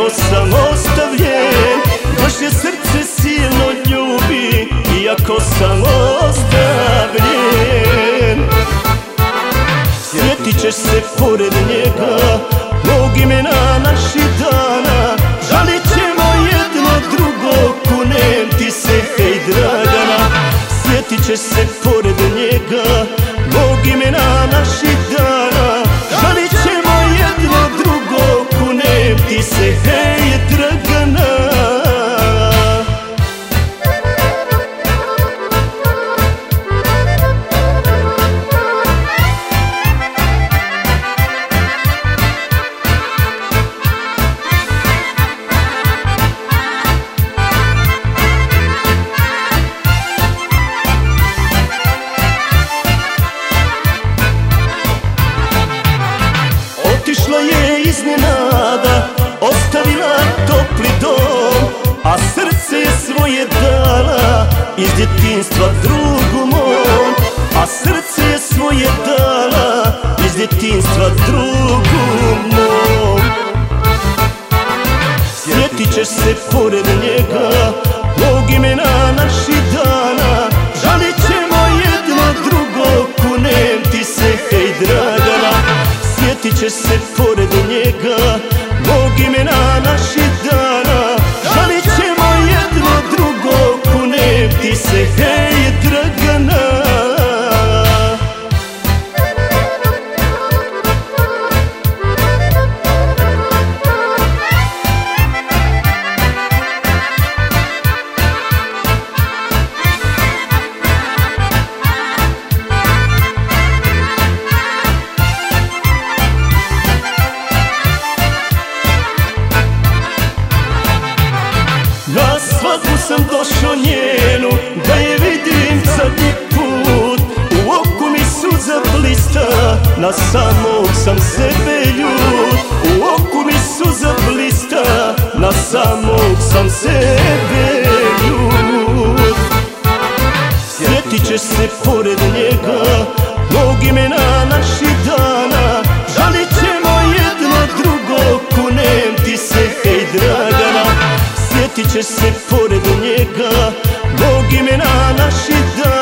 Iako sam ostavljen Baš je srce silno ljubi Iako sam ostavljen Sjetit ćeš se pored njega Mog imena naših Ti se hej Dragana. Otišla je iznenada, je dala, iz djetinstva drugu mom A srce je svoje dala, iz djetinstva drugu mom Sjetit ćeš se pored njega, mog imena naših dana. Žalit ćemo jedno drugo, kunem ti se hej Dragana Sjetit ćeš se pored njega, mog imena naših sam došao njenu Da je vidim zadnji put. U oku mi suza blista Na samog sam sebe ljud U oku mi suza blista Na samog sam sebe ljud Sjetit ćeš se pored njega Mog imena naših dana. Žalit ćemo jedno drugo Kunem ti se hej Dragana? Sjetit ćeš se века Бог имена наши дай